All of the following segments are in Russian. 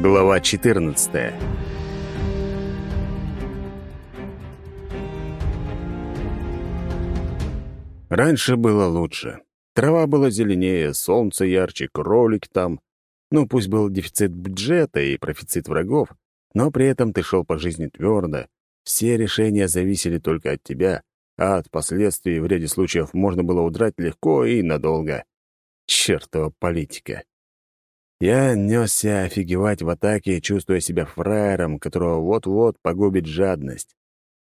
Глава 14 Раньше было лучше. Трава была зеленее, солнце ярче, кролик там. Ну, пусть был дефицит бюджета и профицит врагов, но при этом ты шел по жизни твердо. Все решения зависели только от тебя, а от последствий в ряде случаев можно было удрать легко и надолго. Чертова политика. Я несся офигевать в атаке, чувствуя себя фраером, которого вот-вот погубит жадность.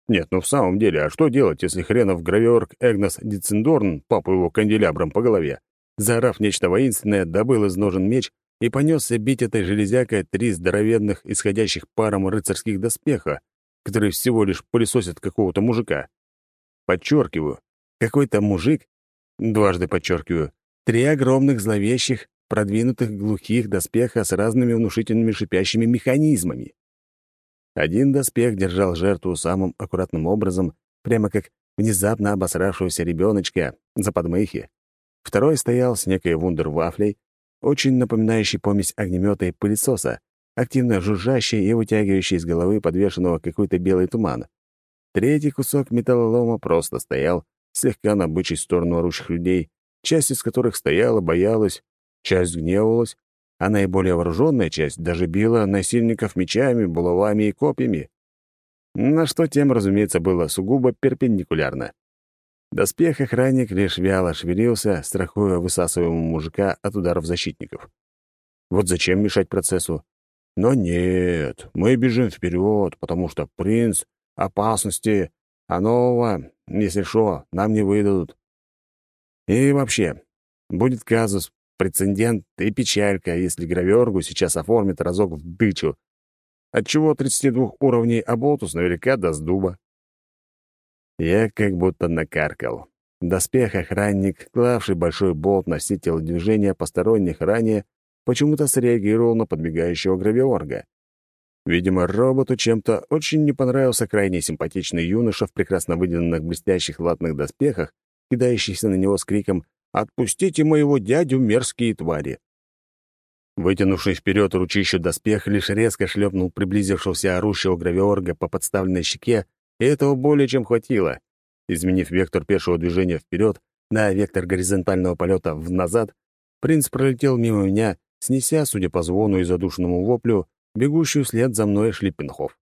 Нет, ну в самом деле, а что делать, если хренов гравиорг Эгнос Дицендорн, папу его канделябром по голове, заорав нечто воинственное, добыл из ножен меч и понесся бить этой железякой три здоровенных, исходящих паром рыцарских доспеха, которые всего лишь пылесосят какого-то мужика. Подчеркиваю, какой-то мужик, дважды подчеркиваю, три огромных зловещих, продвинутых глухих доспеха с разными внушительными шипящими механизмами. Один доспех держал жертву самым аккуратным образом, прямо как внезапно обосравшегося ребеночка за подмыхи. Второй стоял с некой вундервафлей, очень напоминающей помесь огнемета и пылесоса, активно жужжащей и вытягивающей из головы подвешенного какой-то белый туман. Третий кусок металлолома просто стоял, слегка набычий в сторону орущих людей, часть из которых стояла, боялась, часть гневалась, а наиболее вооруженная часть даже била насильников мечами, булавами и копьями. На что тем, разумеется, было сугубо перпендикулярно. Доспех охранник лишь вяло шевелился, страхуя высасываемого мужика от ударов защитников. Вот зачем мешать процессу? Но нет, мы бежим вперед, потому что принц опасности, а нового, если что, нам не выдадут. И вообще, будет казус, прецедент и печалька, если гравергу сейчас оформят разок в дычу. Отчего 32 уровней Аботус наверняка даст дуба. Я как будто накаркал. Доспех-охранник, клавший большой болт на все телодвижения посторонних ранее, почему-то среагировал на подбегающего гравиорга. Видимо, роботу чем-то очень не понравился крайне симпатичный юноша в прекрасно выделенных блестящих латных доспехах, кидающийся на него с криком «Отпустите моего дядю, мерзкие твари!» Вытянувший вперед ручище доспех лишь резко шлепнул приблизившегося орущего гравиорга по подставленной щеке, и этого более чем хватило. Изменив вектор пешего движения вперед на вектор горизонтального полета в назад, принц пролетел мимо меня, снеся, судя по звону и задушенному воплю, бегущую вслед за мной Шлиппенхоф.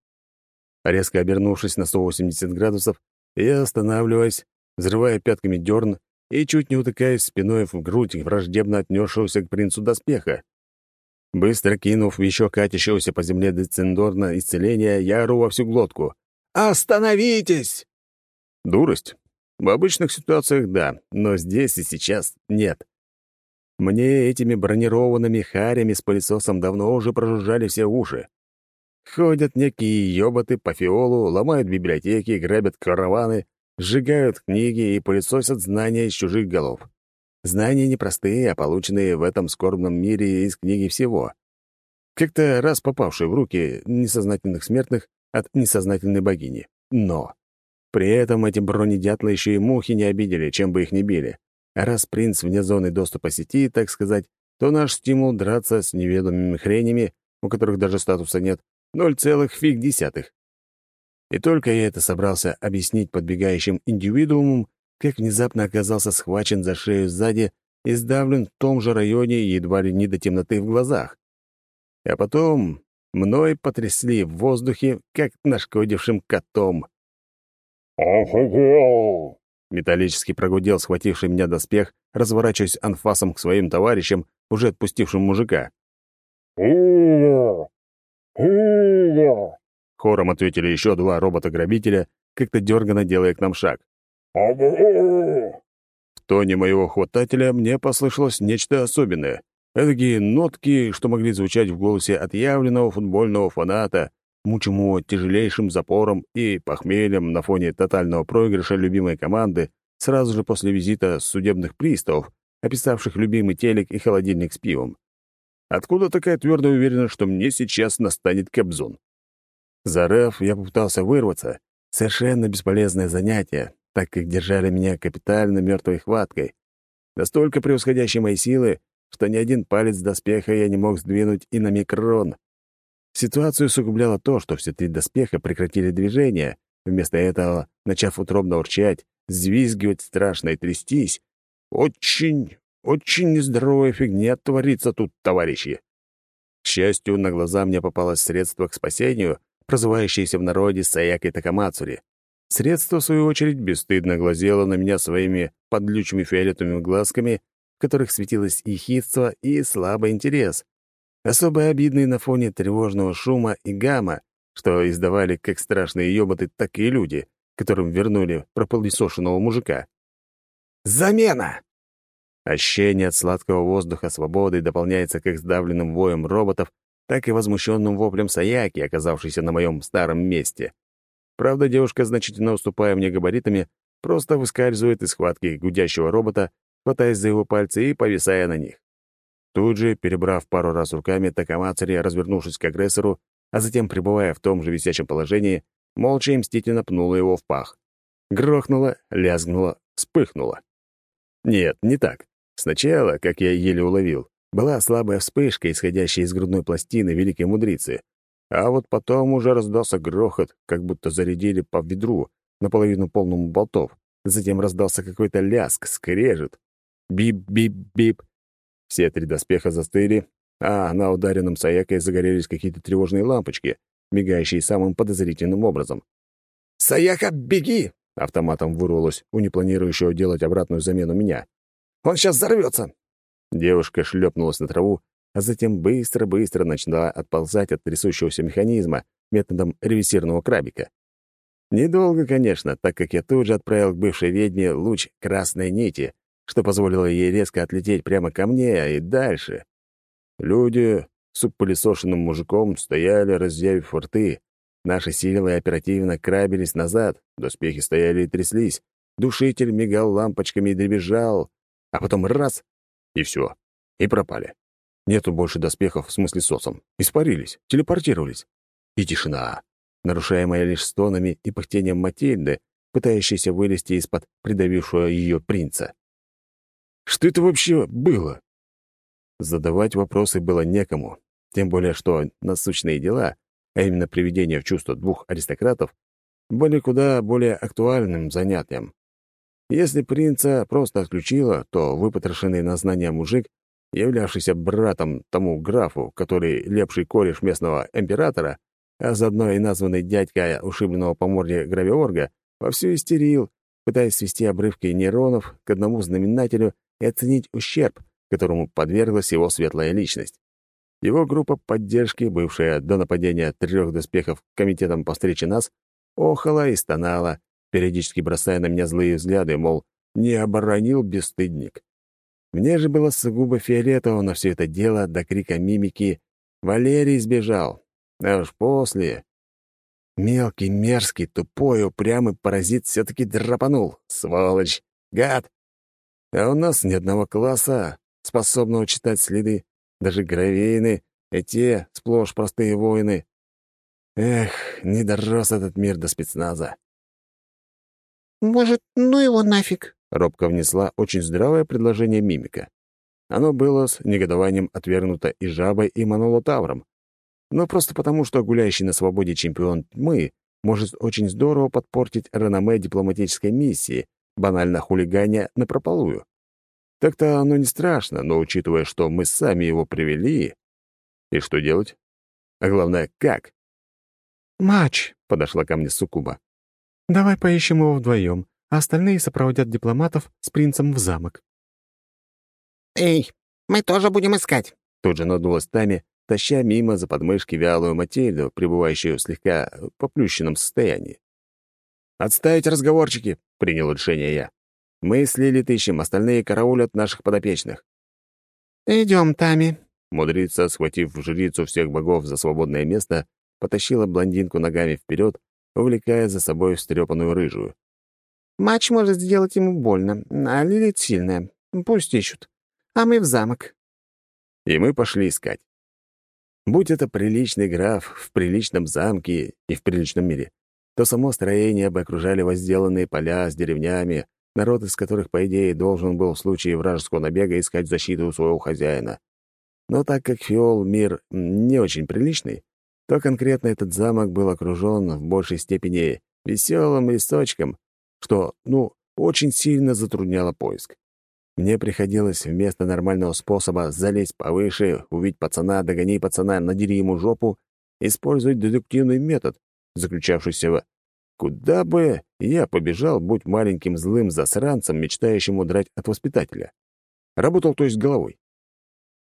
Резко обернувшись на 180 градусов, я останавливаясь, взрывая пятками дерн и чуть не утыкаясь спиной в грудь враждебно отнесшегося к принцу доспеха. Быстро кинув еще катящегося по земле децендорна исцеления, я ору во всю глотку. «Остановитесь!» Дурость? В обычных ситуациях — да, но здесь и сейчас — нет. Мне этими бронированными харями с пылесосом давно уже прожужжали все уши. Ходят некие ёботы по фиолу, ломают библиотеки, грабят караваны, сжигают книги и пылесосят знания из чужих голов. Знания непростые, а полученные в этом скорбном мире из книги всего. Как-то раз попавшие в руки несознательных смертных от несознательной богини. Но при этом эти бронедятлы еще и мухи не обидели, чем бы их ни били. А раз принц вне зоны доступа сети, так сказать, то наш стимул драться с неведомыми хренями, у которых даже статуса нет, ноль целых фиг десятых. И только я это собрался объяснить подбегающим индивидуумам, как внезапно оказался схвачен за шею сзади и сдавлен в том же районе едва ли не до темноты в глазах. А потом мной потрясли в воздухе, как нашкодившим котом. «Офигел!» — металлически прогудел схвативший меня доспех, разворачиваясь анфасом к своим товарищам, уже отпустившим мужика. «Уя! Уя!» Хором ответили еще два робота-грабителя, как-то дерганно делая к нам шаг. «Абу!» В тоне моего хватателя мне послышалось нечто особенное. Эдакие нотки, что могли звучать в голосе отъявленного футбольного фаната, мучимого тяжелейшим запором и похмельем на фоне тотального проигрыша любимой команды сразу же после визита судебных приставов, описавших любимый телек и холодильник с пивом. Откуда такая твердая уверенность, что мне сейчас настанет кобзон? Зарев, я попытался вырваться. Совершенно бесполезное занятие, так как держали меня капитально мертвой хваткой. Настолько превосходящей мои силы, что ни один палец доспеха я не мог сдвинуть и на микрон. Ситуацию усугубляло то, что все три доспеха прекратили движение, вместо этого, начав утробно урчать, взвизгивать страшно и трястись. Очень, очень нездоровая фигня творится тут, товарищи. К счастью, на глаза мне попалось средство к спасению, прозывающееся в народе Саякой Такамацури. Средство, в свою очередь, бесстыдно глазело на меня своими подлючими фиолетовыми глазками, в которых светилось ехидство и слабый интерес. Особо обидный на фоне тревожного шума и гамма, что издавали как страшные ёботы, так и люди, которым вернули пропылесошенного мужика. «Замена!» Ощущение от сладкого воздуха свободы дополняется как сдавленным воем роботов, так и возмущенным воплем Саяки, оказавшейся на моем старом месте. Правда, девушка, значительно уступая мне габаритами, просто выскальзывает из схватки гудящего робота, хватаясь за его пальцы и повисая на них. Тут же, перебрав пару раз руками, Такамацари, развернувшись к агрессору, а затем, пребывая в том же висячем положении, молча и мстительно пнула его в пах. Грохнула, лязгнула, вспыхнула. Нет, не так. Сначала, как я еле уловил, была слабая вспышка, исходящая из грудной пластины великой мудрицы, а вот потом уже раздался грохот, как будто зарядили по ведру, наполовину полному болтов. Затем раздался какой-то лязг, скрежет. Бип-бип-бип. Все три доспеха застыли, а на ударенном Саякой загорелись какие-то тревожные лампочки, мигающие самым подозрительным образом. «Саяка, беги!» — автоматом вырвалось у непланирующего делать обратную замену меня. «Он сейчас взорвется!» Девушка шлепнулась на траву, а затем быстро-быстро начала отползать от трясущегося механизма методом ревизированного крабика. Недолго, конечно, так как я тут же отправил к бывшей ведьме луч красной нити, что позволило ей резко отлететь прямо ко мне и дальше. Люди с пылесошенным мужиком стояли, разъявив рты. Наши силы оперативно крабились назад, доспехи стояли и тряслись. Душитель мигал лампочками и дребезжал, а потом раз — и все, и пропали. Нету больше доспехов, в смысле сосом. Испарились, телепортировались. И тишина, нарушаемая лишь стонами и пыхтением Матильды, пытающейся вылезти из-под придавившего ее принца. Что это вообще было? Задавать вопросы было некому, тем более что насущные дела, а именно приведение в чувство двух аристократов, были куда более актуальным занятием. Если принца просто отключило, то выпотрошенный на знания мужик являвшийся братом тому графу, который лепший кореш местного императора, а заодно и названный дядька ушибленного по морде гравиорга, вовсю истерил, пытаясь свести обрывки нейронов к одному знаменателю и оценить ущерб, которому подверглась его светлая личность. Его группа поддержки, бывшая до нападения трех доспехов комитетом по встрече нас, охала и стонала, периодически бросая на меня злые взгляды, мол, не оборонил бесстыдник. Мне же было сугубо фиолетово на все это дело до крика мимики «Валерий сбежал!» А уж после... Мелкий, мерзкий, тупой, упрямый паразит все-таки драпанул. Сволочь! Гад! А у нас ни одного класса, способного читать следы, даже гравейны, и те сплошь простые воины. Эх, не дорос этот мир до спецназа. «Может, ну его нафиг?» — робко внесла очень здравое предложение мимика. Оно было с негодованием отвергнуто и жабой, и монолотавром. Но просто потому, что гуляющий на свободе чемпион тьмы может очень здорово подпортить реноме дипломатической миссии, банально хулиганя напропалую. Так-то оно не страшно, но учитывая, что мы сами его привели... И что делать? А главное, как? «Матч», — подошла ко мне Сукуба. «Давай поищем его вдвоем а остальные сопроводят дипломатов с принцем в замок. «Эй, мы тоже будем искать!» Тут же надулась Тами, таща мимо за подмышки вялую Матильду, пребывающую в слегка поплющенном состоянии. «Отставить разговорчики!» — принял решение я. «Мы с Лилит ищем, остальные караулят наших подопечных». «Идем, Тами». Мудрица, схватив жрицу всех богов за свободное место, потащила блондинку ногами вперед, увлекая за собой встрепанную рыжую. Матч может сделать ему больно, а Лилит сильная. Пусть ищут. А мы в замок». И мы пошли искать. Будь это приличный граф в приличном замке и в приличном мире, то само строение бы окружали возделанные поля с деревнями, народ из которых, по идее, должен был в случае вражеского набега искать защиту у своего хозяина. Но так как Фиол — мир не очень приличный, то конкретно этот замок был окружен в большей степени веселым лесочком, что, ну, очень сильно затрудняло поиск. Мне приходилось вместо нормального способа залезть повыше, увидеть пацана, догони пацана, надери ему жопу, использовать дедуктивный метод, заключавшийся в «Куда бы я побежал, будь маленьким злым засранцем, мечтающим удрать от воспитателя?» Работал, то есть, головой.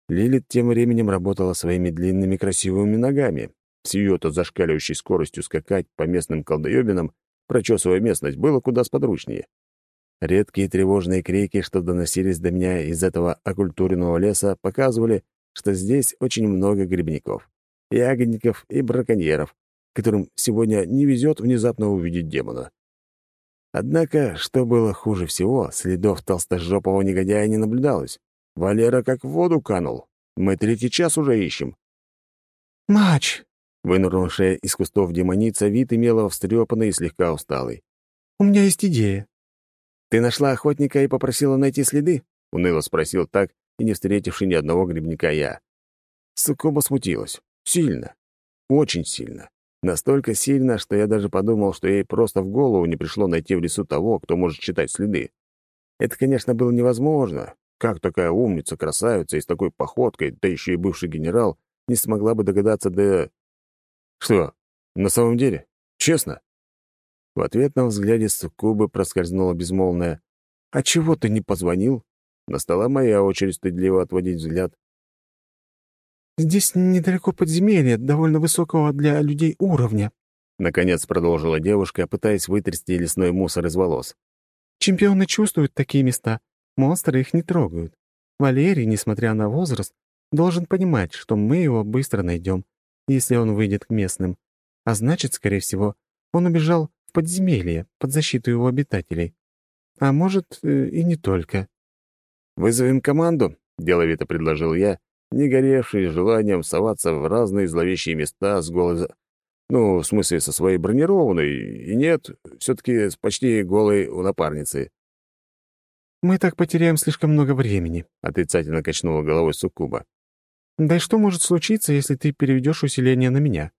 Лилит тем временем работала своими длинными красивыми ногами. С ее-то зашкаливающей скоростью скакать по местным колдоебинам, прочесывая местность, было куда сподручнее. Редкие тревожные крики, что доносились до меня из этого оккультуренного леса, показывали, что здесь очень много грибников, ягодников и браконьеров, которым сегодня не везет внезапно увидеть демона. Однако, что было хуже всего, следов толстожопого негодяя не наблюдалось. Валера как в воду канул. Мы третий час уже ищем. «Мач!» — вынырнувшая из кустов демоница вид имела встрепанный и слегка усталый. «У меня есть идея». «Ты нашла охотника и попросила найти следы?» — уныло спросил так, и не встретивший ни одного грибника я. Суккуба смутилась. Сильно. Очень сильно. Настолько сильно, что я даже подумал, что ей просто в голову не пришло найти в лесу того, кто может читать следы. Это, конечно, было невозможно. Как такая умница, красавица и с такой походкой, да еще и бывший генерал, не смогла бы догадаться до... Что, на самом деле? Честно? В ответном взгляде Суккубы проскользнула безмолвная «А чего ты не позвонил?» Настала моя очередь стыдливо отводить взгляд. «Здесь недалеко подземелье, довольно высокого для людей уровня», Наконец продолжила девушка, пытаясь вытрясти лесной мусор из волос. «Чемпионы чувствуют такие места. Монстры их не трогают. Валерий, несмотря на возраст, должен понимать, что мы его быстро найдем, если он выйдет к местным. А значит, скорее всего, он убежал в подземелье под защиту его обитателей. А может, э, и не только. «Вызовем команду», — деловито предложил я, не горевший желанием соваться в разные зловещие места с голой... Ну, в смысле, со своей бронированной, и нет, все таки с почти голой у напарницы. «Мы так потеряем слишком много времени», — отрицательно качнула головой Суккуба. «Да и что может случиться, если ты переведешь усиление на меня?»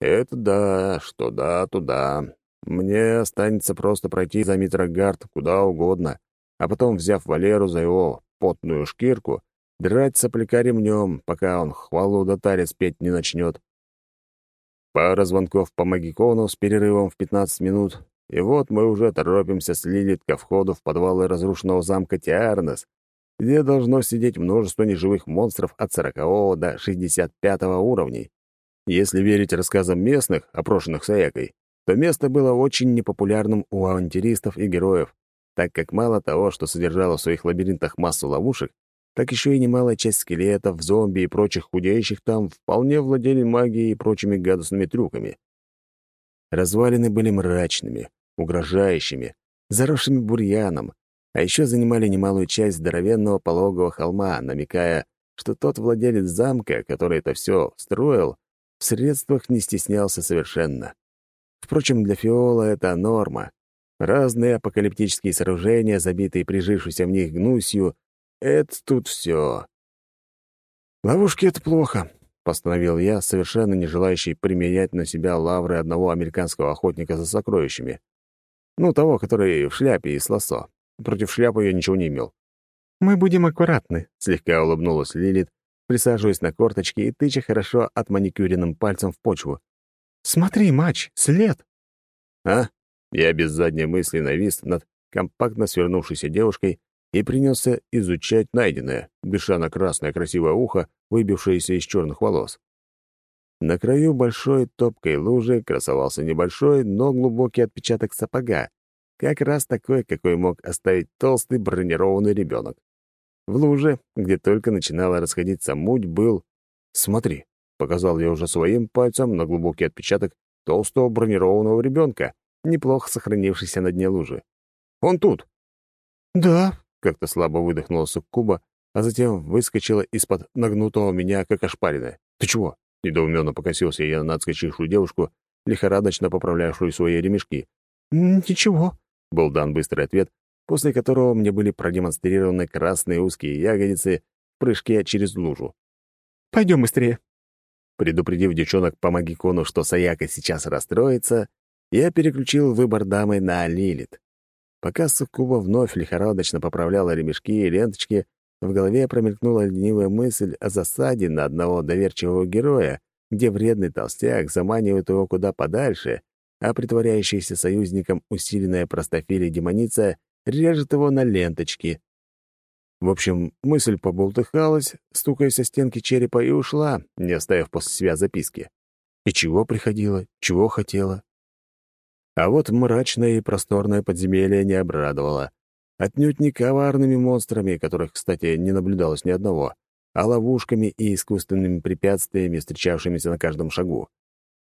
«Это да, что да, туда. Мне останется просто пройти за Митрогард куда угодно, а потом, взяв Валеру за его потную шкирку, драть сопляка ремнем, пока он хвалу да тарец петь не начнет. Пара звонков по магикону с перерывом в 15 минут, и вот мы уже торопимся с Лилит ко входу в подвалы разрушенного замка Тиарнес, где должно сидеть множество неживых монстров от 40 до 65 уровней. Если верить рассказам местных, опрошенных Саякой, то место было очень непопулярным у авантюристов и героев, так как мало того, что содержало в своих лабиринтах массу ловушек, так еще и немалая часть скелетов, зомби и прочих худеющих там вполне владели магией и прочими гадостными трюками. Развалины были мрачными, угрожающими, заросшими бурьяном, а еще занимали немалую часть здоровенного пологого холма, намекая, что тот владелец замка, который это все строил, в средствах не стеснялся совершенно. Впрочем, для Фиола это норма. Разные апокалиптические сооружения, забитые прижившейся в них гнусью, это тут все. «Ловушки — это плохо», — постановил я, совершенно не желающий применять на себя лавры одного американского охотника за сокровищами. Ну, того, который в шляпе и с лосо. Против шляпы я ничего не имел. «Мы будем аккуратны», — слегка улыбнулась Лилит, присаживаясь на корточки и тыча хорошо отманикюренным пальцем в почву. «Смотри, матч, след!» «А?» Я без задней мысли навис над компактно свернувшейся девушкой и принялся изучать найденное, дыша на красное красивое ухо, выбившееся из черных волос. На краю большой топкой лужи красовался небольшой, но глубокий отпечаток сапога, как раз такой, какой мог оставить толстый бронированный ребенок. В луже, где только начинала расходиться муть, был... «Смотри», — показал я уже своим пальцем на глубокий отпечаток толстого бронированного ребенка, неплохо сохранившийся на дне лужи. «Он тут!» «Да», как-то слабо выдохнула суккуба, а затем выскочила из-под нагнутого меня, как ошпаренная. «Ты чего?» — недоуменно покосился я на отскочившую девушку, лихорадочно поправлявшую свои ремешки. «Ничего», — был дан быстрый ответ, после которого мне были продемонстрированы красные узкие ягодицы в прыжке через лужу. «Пойдем быстрее». Предупредив девчонок по магикону, что Саяка сейчас расстроится, я переключил выбор дамы на Лилит. Пока Суккуба вновь лихорадочно поправляла ремешки и ленточки, в голове промелькнула ленивая мысль о засаде на одного доверчивого героя, где вредный толстяк заманивает его куда подальше, а притворяющийся союзником усиленная простофилия демоница режет его на ленточки. В общем, мысль поболтыхалась, стукаясь о стенки черепа, и ушла, не оставив после себя записки. И чего приходила, чего хотела. А вот мрачное и просторное подземелье не обрадовало. Отнюдь не коварными монстрами, которых, кстати, не наблюдалось ни одного, а ловушками и искусственными препятствиями, встречавшимися на каждом шагу.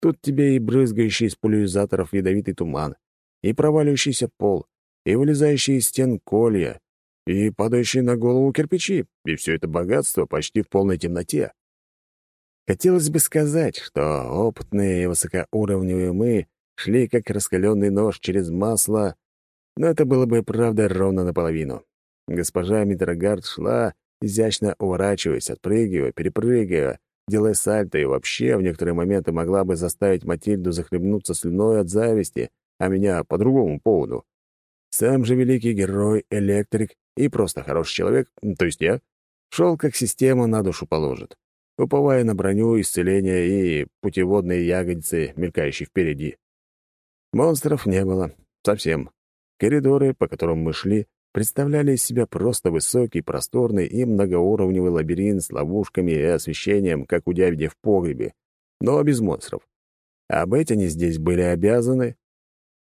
Тут тебе и брызгающий из пуляризаторов ядовитый туман, и проваливающийся пол, и вылезающие из стен колья, и падающие на голову кирпичи, и все это богатство почти в полной темноте. Хотелось бы сказать, что опытные и высокоуровневые мы шли как раскаленный нож через масло, но это было бы правда ровно наполовину. Госпожа Митрогард шла, изящно уворачиваясь, отпрыгивая, перепрыгивая, делая сальто и вообще в некоторые моменты могла бы заставить Матильду захлебнуться слюной от зависти, а меня по другому поводу. Сам же великий герой, электрик и просто хороший человек, то есть я, шел как система на душу положит, уповая на броню, исцеление и путеводные ягодицы, мелькающие впереди. Монстров не было. Совсем. Коридоры, по которым мы шли, представляли из себя просто высокий, просторный и многоуровневый лабиринт с ловушками и освещением, как у дяди в погребе, но без монстров. А быть они здесь были обязаны.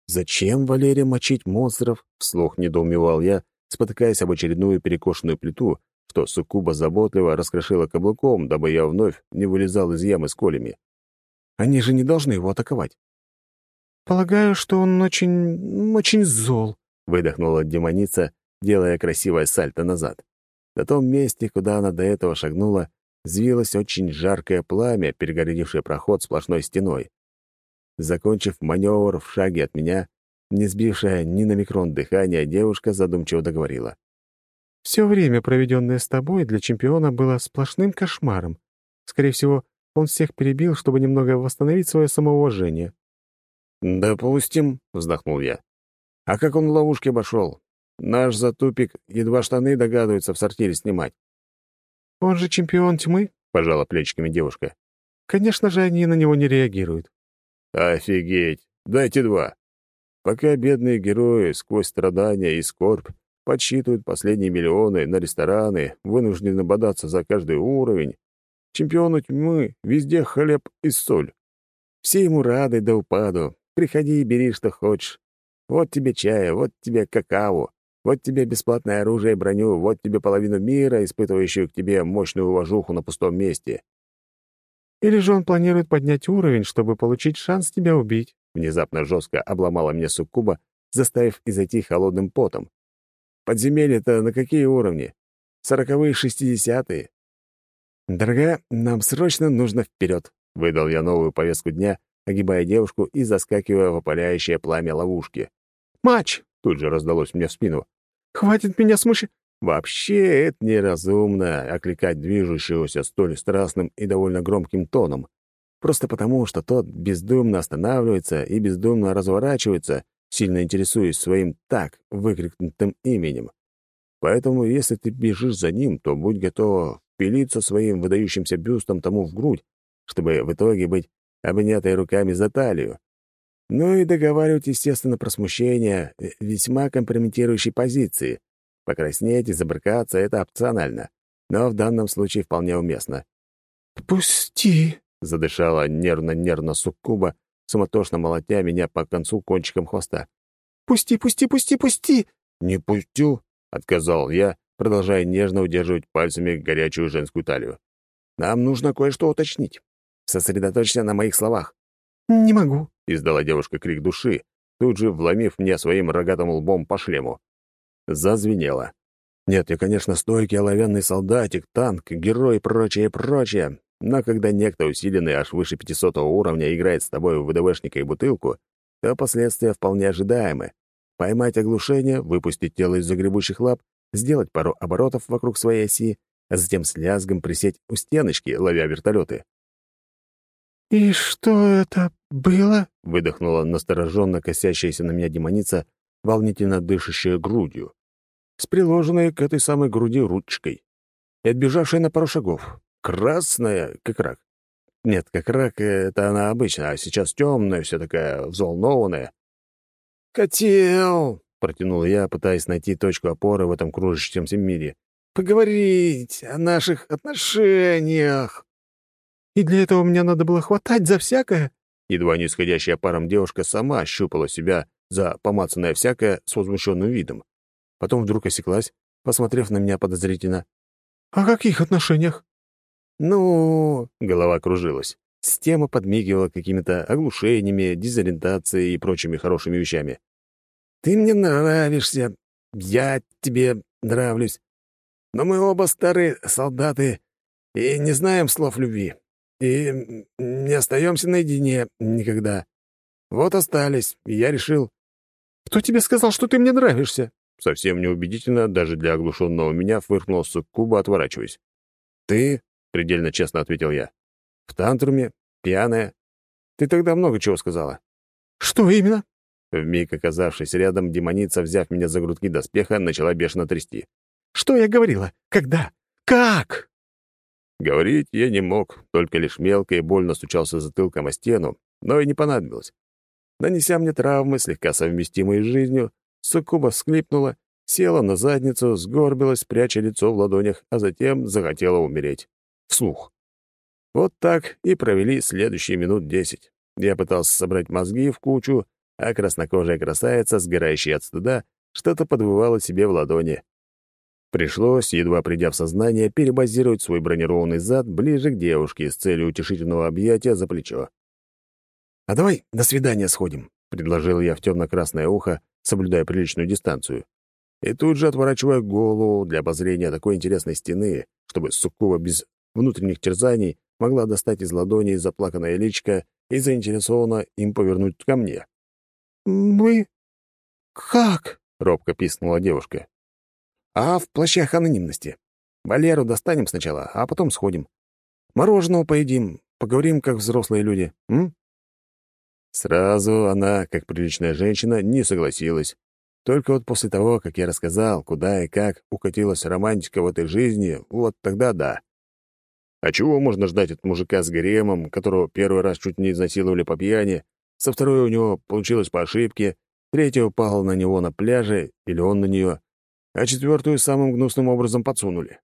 «Зачем, Валерия, мочить монстров?» — вслух недоумевал я, спотыкаясь об очередную перекошенную плиту, что Сукуба заботливо раскрошила каблуком, дабы я вновь не вылезал из ямы с колями. «Они же не должны его атаковать». «Полагаю, что он очень... очень зол», — выдохнула демоница, делая красивое сальто назад. На том месте, куда она до этого шагнула, взвилось очень жаркое пламя, перегородившее проход сплошной стеной. Закончив маневр в шаге от меня, не сбившая ни на микрон дыхания, девушка задумчиво договорила. «Все время, проведенное с тобой, для чемпиона было сплошным кошмаром. Скорее всего, он всех перебил, чтобы немного восстановить свое самоуважение». «Допустим», — вздохнул я. «А как он в ловушке обошел? Наш затупик едва штаны догадывается в сортире снимать». «Он же чемпион тьмы», — пожала плечиками девушка. «Конечно же, они на него не реагируют». «Офигеть! Дайте два!» Пока бедные герои сквозь страдания и скорбь подсчитывают последние миллионы на рестораны, вынуждены бодаться за каждый уровень, чемпиону тьмы везде хлеб и соль. Все ему рады до упаду. Приходи и бери, что хочешь. Вот тебе чая, вот тебе какао, вот тебе бесплатное оружие и броню, вот тебе половину мира, испытывающую к тебе мощную уважуху на пустом месте. Или же он планирует поднять уровень, чтобы получить шанс тебя убить. Внезапно жестко обломала мне суккуба, заставив изойти холодным потом. Подземелье-то на какие уровни? Сороковые, шестидесятые? «Дорогая, нам срочно нужно вперед», — выдал я новую повестку дня, огибая девушку и заскакивая в опаляющее пламя ловушки. «Матч!» — тут же раздалось мне в спину. «Хватит меня смущать!» Вообще, это неразумно — окликать движущегося столь страстным и довольно громким тоном. Просто потому, что тот бездумно останавливается и бездумно разворачивается, сильно интересуясь своим так выкрикнутым именем. Поэтому, если ты бежишь за ним, то будь готов пилиться своим выдающимся бюстом тому в грудь, чтобы в итоге быть обнятой руками за талию. Ну и договаривать, естественно, про смущение э, весьма компрометирующей позиции. Покраснеть и забрыкаться — это опционально, но в данном случае вполне уместно. «Пусти!» — задышала нервно-нервно суккуба, суматошно молотя меня по концу кончиком хвоста. «Пусти, пусти, пусти, пусти!» «Не пустю!» — отказал я, продолжая нежно удерживать пальцами горячую женскую талию. «Нам нужно кое-что уточнить. Сосредоточься на моих словах». «Не могу», — издала девушка крик души, тут же вломив мне своим рогатым лбом по шлему. Зазвенело. Нет, я, конечно, стойкий оловянный солдатик, танк, герой и прочее, прочее, но когда некто, усиленный аж выше 500 уровня, играет с тобой в ВДВшника и бутылку, то последствия вполне ожидаемы. Поймать оглушение, выпустить тело из загребущих лап, сделать пару оборотов вокруг своей оси, а затем с лязгом присесть у стеночки, ловя вертолеты. «И что это было?» — выдохнула настороженно косящаяся на меня демоница, волнительно дышащая грудью, с приложенной к этой самой груди ручкой и отбежавшая на пару шагов. Красная, как рак. Нет, как рак — это она обычно, а сейчас темная, вся такая взволнованная. «Хотел!» — протянул я, пытаясь найти точку опоры в этом кружащемся мире. «Поговорить о наших отношениях!» «И для этого мне надо было хватать за всякое?» Едва не исходящая паром девушка сама щупала себя за помацанное всякое с возмущенным видом. Потом вдруг осеклась, посмотрев на меня подозрительно. «О каких отношениях?» «Ну...» — голова кружилась. Система подмигивала какими-то оглушениями, дезориентацией и прочими хорошими вещами. «Ты мне нравишься, я тебе нравлюсь. Но мы оба старые солдаты и не знаем слов любви. И не остаемся наедине никогда. Вот остались, и я решил...» «Кто тебе сказал, что ты мне нравишься?» Совсем неубедительно, даже для оглушенного меня, фыркнул Суккуба, отворачиваясь. «Ты?» — предельно честно ответил я. «В тантруме? Пьяная? Ты тогда много чего сказала». «Что именно?» Вмиг оказавшись рядом, демоница, взяв меня за грудки доспеха, начала бешено трясти. «Что я говорила? Когда? Как?» Говорить я не мог, только лишь мелко и больно стучался затылком о стену, но и не понадобилось. Нанеся мне травмы, слегка совместимые с жизнью, Суккуба всклипнула, села на задницу, сгорбилась, пряча лицо в ладонях, а затем захотела умереть. Вслух. Вот так и провели следующие минут десять. Я пытался собрать мозги в кучу, а краснокожая красавица, сгорающая от стыда, что-то подвывала себе в ладони. Пришлось, едва придя в сознание, перебазировать свой бронированный зад ближе к девушке с целью утешительного объятия за плечо. «А давай до свидания сходим», — предложил я в темно-красное ухо, соблюдая приличную дистанцию. И тут же отворачивая голову для обозрения такой интересной стены, чтобы Суккува без внутренних терзаний могла достать из ладони заплаканное личко и заинтересованно им повернуть ко мне. «Мы... как?» — робко пискнула девушка. «А в плащах анонимности. Валеру достанем сначала, а потом сходим. Мороженого поедим, поговорим, как взрослые люди, м?» Сразу она, как приличная женщина, не согласилась. Только вот после того, как я рассказал, куда и как укатилась романтика в этой жизни, вот тогда да. А чего можно ждать от мужика с гаремом, которого первый раз чуть не изнасиловали по пьяни, со второй у него получилось по ошибке, третья упала на него на пляже, или он на нее, а четвертую самым гнусным образом подсунули.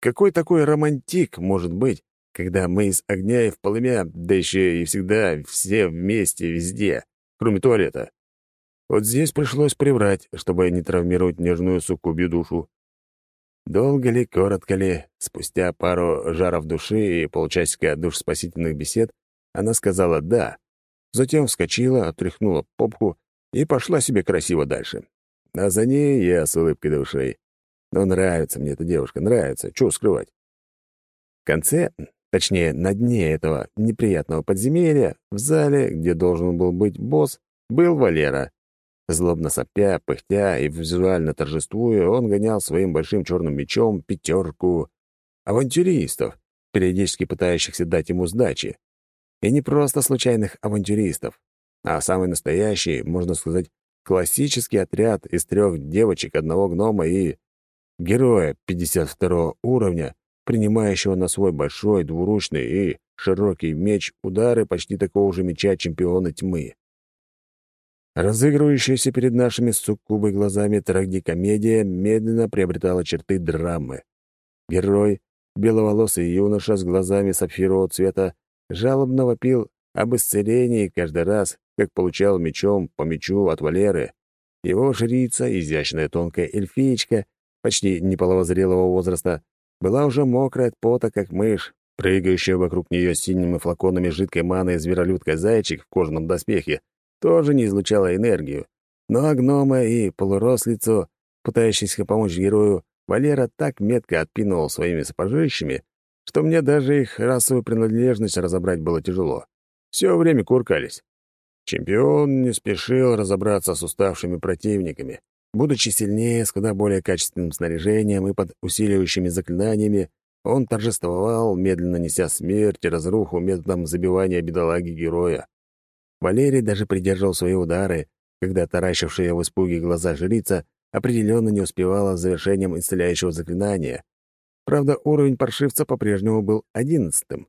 Какой такой романтик может быть, когда мы из огня и в полымя, да еще и всегда все вместе везде, кроме туалета? Вот здесь пришлось приврать, чтобы не травмировать нежную суккубью душу. Долго ли, коротко ли, спустя пару жаров души и полчасика душ спасительных бесед, она сказала «да», затем вскочила, отряхнула попку и пошла себе красиво дальше. А за ней я с улыбкой до ушей. Но нравится мне эта девушка, нравится, чего скрывать. В конце, точнее, на дне этого неприятного подземелья, в зале, где должен был быть босс, был Валера. Злобно сопя, пыхтя и визуально торжествуя, он гонял своим большим черным мечом пятерку авантюристов, периодически пытающихся дать ему сдачи. И не просто случайных авантюристов, а самый настоящий, можно сказать, классический отряд из трех девочек, одного гнома и героя 52 уровня, принимающего на свой большой, двуручный и широкий меч удары почти такого же меча чемпиона тьмы. Разыгрывающаяся перед нашими суккубой глазами трагикомедия медленно приобретала черты драмы. Герой, беловолосый юноша с глазами сапфирового цвета, жалобно вопил об исцелении каждый раз, как получал мечом по мечу от Валеры. Его жрица, изящная тонкая эльфиечка, почти неполовозрелого возраста, была уже мокрая от пота, как мышь, прыгающая вокруг нее синими флаконами жидкой маны зверолюдка-зайчик в кожаном доспехе, тоже не излучала энергию. Но гнома и полурослицу, пытающийся помочь герою, Валера так метко отпинывал своими сапожищами, что мне даже их расовую принадлежность разобрать было тяжело. Все время куркались. Чемпион не спешил разобраться с уставшими противниками. Будучи сильнее, с куда более качественным снаряжением и под усиливающими заклинаниями, Он торжествовал, медленно неся смерть и разруху методом забивания бедолаги-героя. Валерий даже придерживал свои удары, когда таращившая в испуге глаза жрица определенно не успевала с завершением исцеляющего заклинания. Правда, уровень паршивца по-прежнему был одиннадцатым.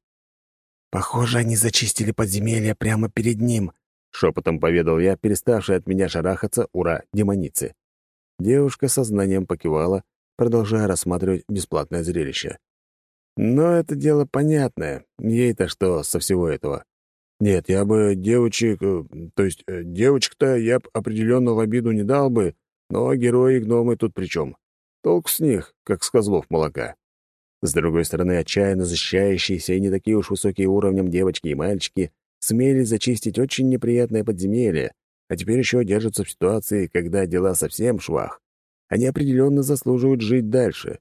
«Похоже, они зачистили подземелье прямо перед ним», — шепотом поведал я, переставший от меня шарахаться, ура, демоницы. Девушка сознанием покивала, продолжая рассматривать бесплатное зрелище. Но это дело понятное. Ей-то что со всего этого? Нет, я бы девочек... Э, то есть э, девочек-то я б определенно в обиду не дал бы, но герои и гномы тут при чем? Толк с них, как с козлов молока. С другой стороны, отчаянно защищающиеся и не такие уж высокие уровнем девочки и мальчики сумели зачистить очень неприятное подземелье, а теперь еще держатся в ситуации, когда дела совсем швах. Они определенно заслуживают жить дальше.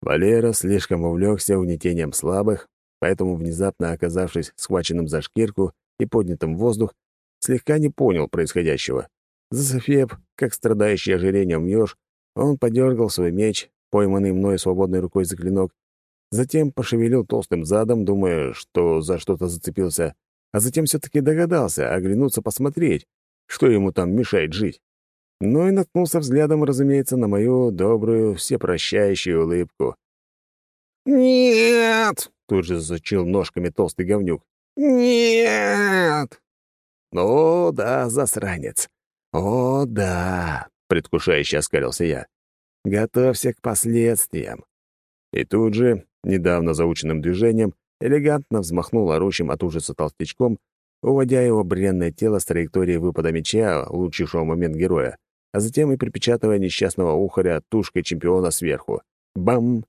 Валера слишком увлекся угнетением слабых, поэтому, внезапно оказавшись схваченным за шкирку и поднятым в воздух, слегка не понял происходящего. Засофев, как страдающий ожирением еж, он подергал свой меч, пойманный мной свободной рукой за клинок, затем пошевелил толстым задом, думая, что за что-то зацепился, а затем все-таки догадался оглянуться посмотреть, что ему там мешает жить. Ну и наткнулся взглядом, разумеется, на мою добрую, всепрощающую улыбку. «Нет!» — тут же зачил ножками толстый говнюк. «Нет!» «О, да, засранец! О, да!» — предвкушающе оскалился я. «Готовься к последствиям!» И тут же, недавно заученным движением, элегантно взмахнул орущим от ужаса толстячком, уводя его бренное тело с траектории выпада меча, улучшившего момент героя, а затем и припечатывая несчастного ухаря тушкой чемпиона сверху. Бам!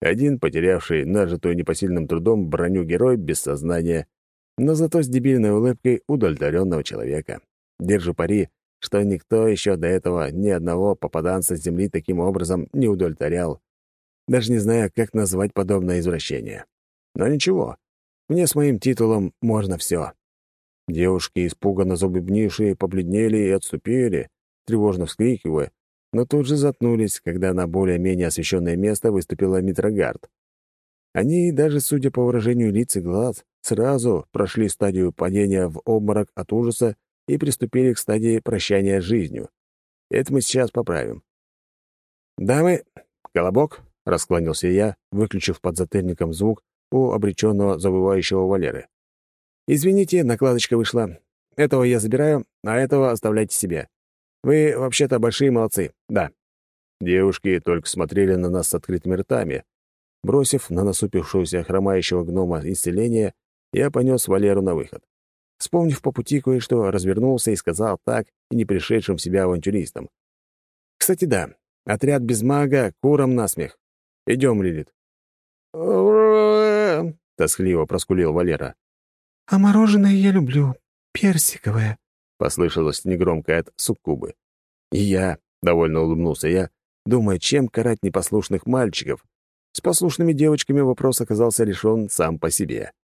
Один, потерявший нажитую непосильным трудом броню герой без сознания, но зато с дебильной улыбкой удовлетворенного человека. Держу пари, что никто еще до этого ни одного попаданца с земли таким образом не удовлетворял. Даже не знаю, как назвать подобное извращение. Но ничего, мне с моим титулом можно все. Девушки, испуганно забубнившие, побледнели и отступили, тревожно вскрикивая, но тут же затнулись, когда на более-менее освещенное место выступила Митрогард. Они, даже судя по выражению лиц и глаз, сразу прошли стадию падения в обморок от ужаса и приступили к стадии прощания с жизнью. Это мы сейчас поправим. «Дамы, колобок!» — расклонился я, выключив под затыльником звук у обреченного завывающего Валеры. «Извините, накладочка вышла. Этого я забираю, а этого оставляйте себе. Вы вообще-то большие молодцы, да». Девушки только смотрели на нас с открытыми ртами. Бросив на насупившегося хромающего гнома исцеление, я понес Валеру на выход. Вспомнив по пути кое-что, развернулся и сказал так и не пришедшим себя авантюристам. «Кстати, да, отряд без мага, куром насмех. Идем, Лилит». Тоскливо проскулил Валера. «А мороженое я люблю, персиковое», — послышалось негромко от суккубы. «И я», — довольно улыбнулся я, думая, чем карать непослушных мальчиков. С послушными девочками вопрос оказался решен сам по себе.